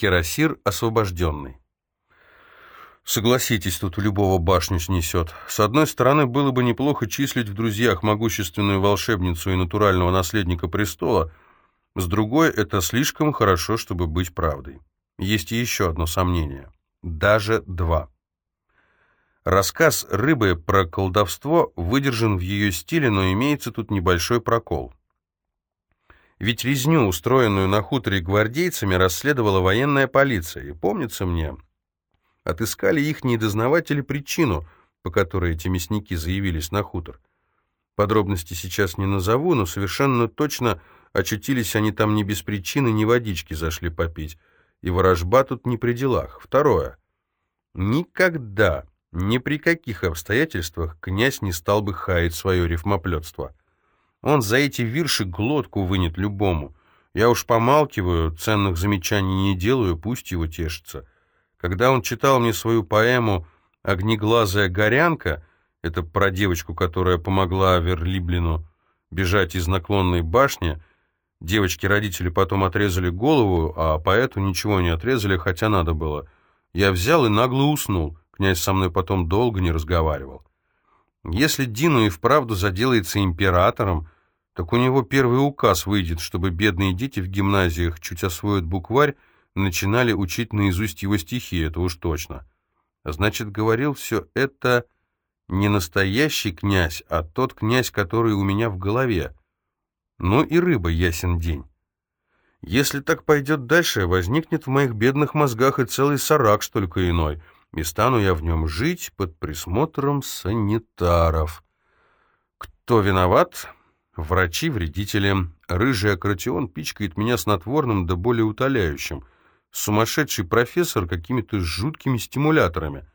Кирасир освобожденный. Согласитесь, тут любого башню снесет. С одной стороны, было бы неплохо числить в друзьях могущественную волшебницу и натурального наследника престола, с другой, это слишком хорошо, чтобы быть правдой. Есть еще одно сомнение. Даже два. Рассказ «Рыбы» про колдовство выдержан в ее стиле, но имеется тут небольшой прокол. Ведь резню, устроенную на хуторе гвардейцами, расследовала военная полиция, и, помнится мне, отыскали их недознаватели причину, по которой эти мясники заявились на хутор. Подробности сейчас не назову, но совершенно точно очутились они там не без причины, ни водички зашли попить, и ворожба тут не при делах. Второе. Никогда, ни при каких обстоятельствах князь не стал бы хаять свое рифмоплетство. Он за эти вирши глотку вынет любому. Я уж помалкиваю, ценных замечаний не делаю, пусть его тешится. Когда он читал мне свою поэму «Огнеглазая горянка», это про девочку, которая помогла Верлиблину бежать из наклонной башни, девочки родители потом отрезали голову, а поэту ничего не отрезали, хотя надо было. Я взял и нагло уснул. Князь со мной потом долго не разговаривал. Если Дину и вправду заделается императором, так у него первый указ выйдет, чтобы бедные дети в гимназиях чуть освоят букварь, начинали учить наизусть его стихи, это уж точно. Значит, говорил все это не настоящий князь, а тот князь, который у меня в голове. Ну и рыба, ясен день. Если так пойдет дальше, возникнет в моих бедных мозгах и целый сарак, что только иной — и стану я в нем жить под присмотром санитаров. Кто виноват? Врачи, вредители. Рыжий аккордеон пичкает меня снотворным да более утоляющим. Сумасшедший профессор какими-то жуткими стимуляторами.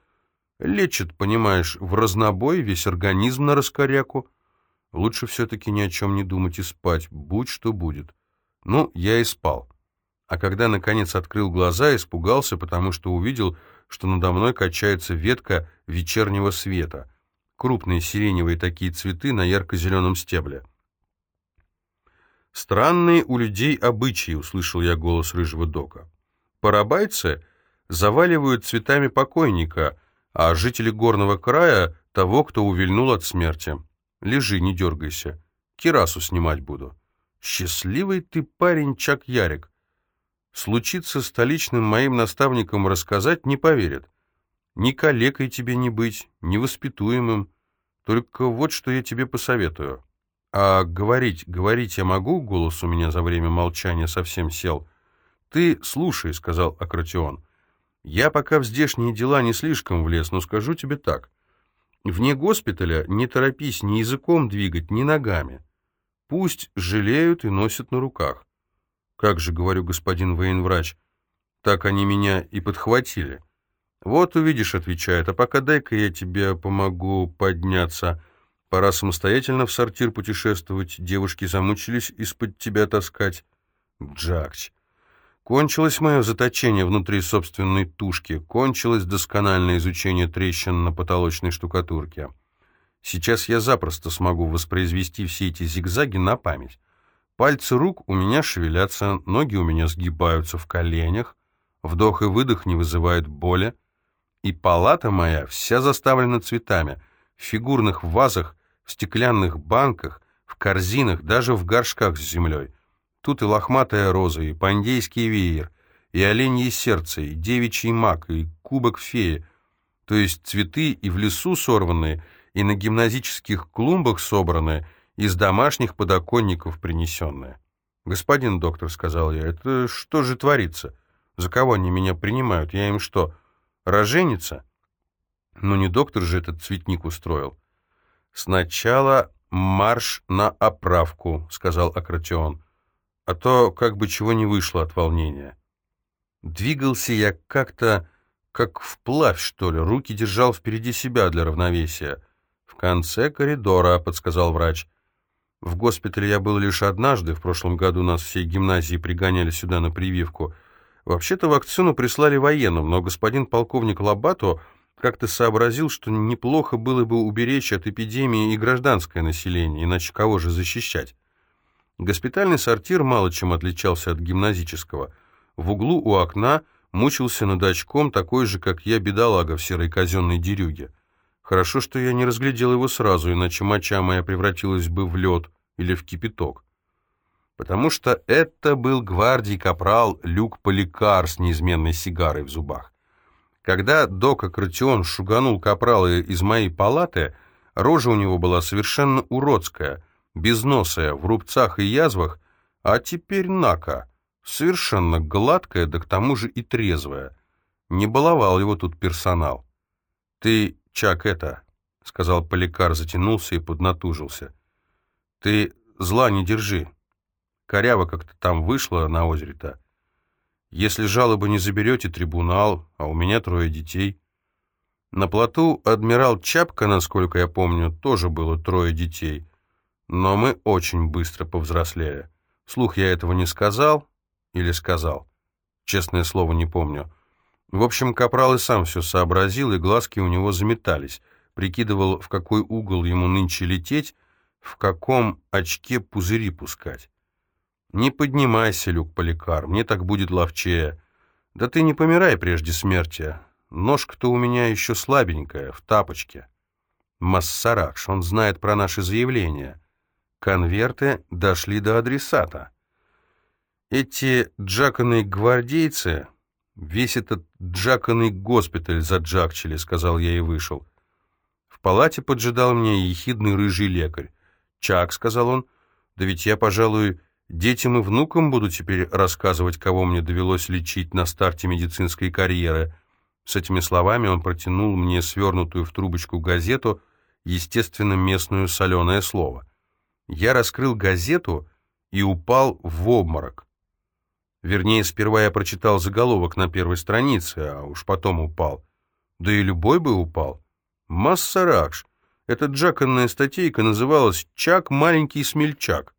Лечит, понимаешь, в разнобой весь организм на раскоряку. Лучше все-таки ни о чем не думать и спать, будь что будет. Ну, я и спал. А когда, наконец, открыл глаза, испугался, потому что увидел, что надо мной качается ветка вечернего света. Крупные сиреневые такие цветы на ярко-зеленом стебле. «Странные у людей обычаи», — услышал я голос рыжего дока. «Парабайцы заваливают цветами покойника, а жители горного края — того, кто увильнул от смерти. Лежи, не дергайся. Кирасу снимать буду». «Счастливый ты парень, Чак Ярик. Случится столичным моим наставникам рассказать, не поверят. Ни калекой тебе не быть, ни воспитуемым. Только вот что я тебе посоветую. А говорить, говорить я могу, голос у меня за время молчания совсем сел. Ты слушай, сказал Акратион. Я пока в здешние дела не слишком влез, но скажу тебе так. Вне госпиталя не торопись ни языком двигать, ни ногами. Пусть жалеют и носят на руках. «Как же, — говорю, господин военврач, — так они меня и подхватили». «Вот увидишь, — отвечает, — а пока дай-ка я тебе помогу подняться. Пора самостоятельно в сортир путешествовать, девушки замучились из-под тебя таскать». Джакч. Кончилось мое заточение внутри собственной тушки, кончилось доскональное изучение трещин на потолочной штукатурке. Сейчас я запросто смогу воспроизвести все эти зигзаги на память. Пальцы рук у меня шевелятся, ноги у меня сгибаются в коленях, вдох и выдох не вызывают боли, и палата моя вся заставлена цветами, в фигурных вазах, в стеклянных банках, в корзинах, даже в горшках с землей. Тут и лохматая роза, и пандейский веер, и оленье сердце, и девичий мак, и кубок феи, то есть цветы и в лесу сорванные, и на гимназических клумбах собранные, из домашних подоконников принесенное. «Господин доктор», — сказал я, — «это что же творится? За кого они меня принимают? Я им что, роженица?» «Ну не доктор же этот цветник устроил». «Сначала марш на оправку», — сказал Акратион, «а то как бы чего не вышло от волнения». Двигался я как-то, как вплавь, что ли, руки держал впереди себя для равновесия. «В конце коридора», — подсказал врач. В госпитале я был лишь однажды, в прошлом году нас всей гимназии пригоняли сюда на прививку. Вообще-то вакцину прислали военным, но господин полковник Лобато как-то сообразил, что неплохо было бы уберечь от эпидемии и гражданское население, иначе кого же защищать? Госпитальный сортир мало чем отличался от гимназического. В углу у окна Мучился над очком, такой же, как я, бедолага в серой казенной дерюге. Хорошо, что я не разглядел его сразу, иначе моча моя превратилась бы в лед или в кипяток. Потому что это был гвардий капрал Люк Поликар с неизменной сигарой в зубах. Когда Дока Кратион шуганул капрала из моей палаты, рожа у него была совершенно уродская, безносая, в рубцах и язвах, а теперь нака, совершенно гладкая, да к тому же и трезвая. Не баловал его тут персонал. «Ты «Чак, это...» — сказал Поликар, затянулся и поднатужился. «Ты зла не держи. Коряво как-то там вышло на озере-то. Если жалобы не заберете, трибунал, а у меня трое детей». На плоту адмирал Чапка, насколько я помню, тоже было трое детей. Но мы очень быстро повзрослели. Слух я этого не сказал или сказал. Честное слово, не помню. В общем, Капрал и сам все сообразил, и глазки у него заметались. Прикидывал, в какой угол ему нынче лететь, в каком очке пузыри пускать. «Не поднимайся, Люк Поликар, мне так будет ловчее. Да ты не помирай прежде смерти. Ножка-то у меня еще слабенькая, в тапочке». Массаракш, он знает про наши заявления. Конверты дошли до адресата. Эти джаканные гвардейцы «Весь этот джаканный госпиталь заджакчили», — сказал я и вышел. В палате поджидал меня ехидный рыжий лекарь. «Чак», — сказал он, — «да ведь я, пожалуй, детям и внукам буду теперь рассказывать, кого мне довелось лечить на старте медицинской карьеры». С этими словами он протянул мне свернутую в трубочку газету, естественно, местную соленое слово. Я раскрыл газету и упал в обморок. Вернее, сперва я прочитал заголовок на первой странице, а уж потом упал. Да и любой бы упал. Массаракш. Эта джаканная статейка называлась «Чак – маленький смельчак».